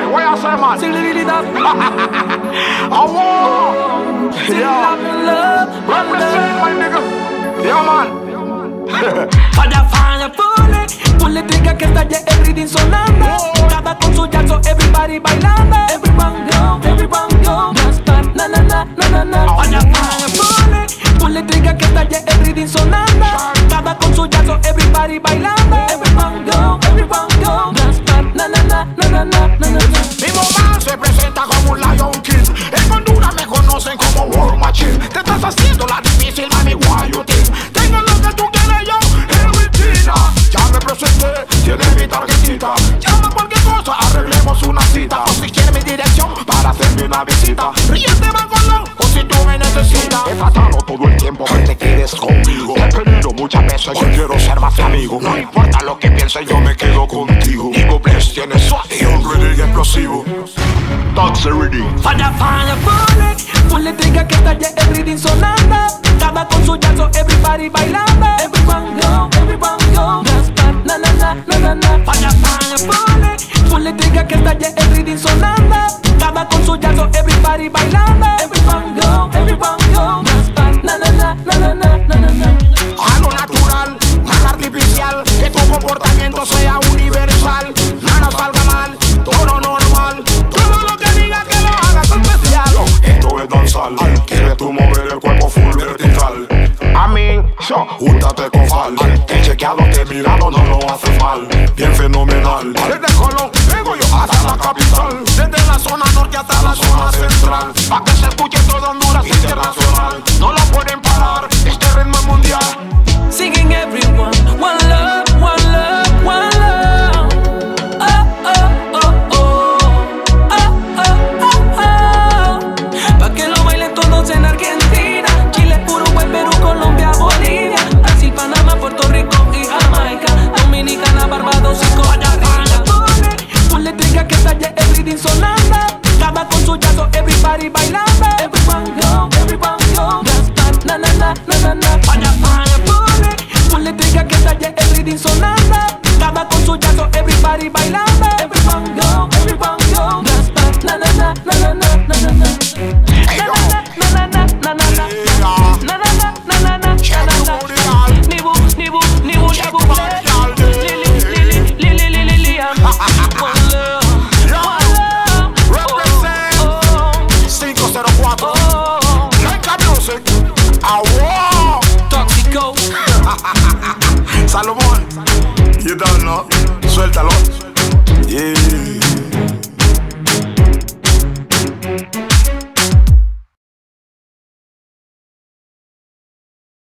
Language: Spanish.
boy, what you say, man? Sing the lily dab. I want. Sing Yeah. Represent, my nigga. Yeah, man. Falla, falla, pule Ponle trigger que estalle el reading sonando Cada con su jazzo, everybody bailando Everyone go, everyone go Just start, na na na, na na na Falla, falla, pule Ponle trigger que estalle el reading sonando Cada con su jazzo, everybody bailando Everyone go, Te estás haciendo la difícil, mami, why you think? Tengo lo que tú quieres yo, rutina. Ya me presenté, tiene mi tarjetita. Llama cualquier cosa, arreglemos una cita. O si quieres mi dirección para hacerme una visita. Ríete, Mangolón, o si tú me necesitas. He tratado todo el tiempo que te quedes conmigo. Te he pedido muchas veces que quiero ser más amigo. No importa lo que pienses, yo me quedo contigo. Digo, Bless tiene swag y un ready explosivo. Toxic reading. Falla, falla, pone reading sonando Cada con su jazzo, everybody bailando. Everyone go, everyone go. Just start, na na na, na na na, na na. Na Algo natural, nada artificial, que tu comportamiento sea universal, nada salga mal, todo normal, todo lo que diga que lo hagas especial. Esto es danzal, quieres tú mover el cuerpo full vertical. A mí, yo, júntate con Fal, te he chequeado, te he mirado, no lo haces mal, bien fenomenal. Desde Colón, hasta la capital, desde la zona norte hasta la zona central, pa' que se escuche todo Honduras internacional, Salomón, you don't know, suéltalo. Yeah.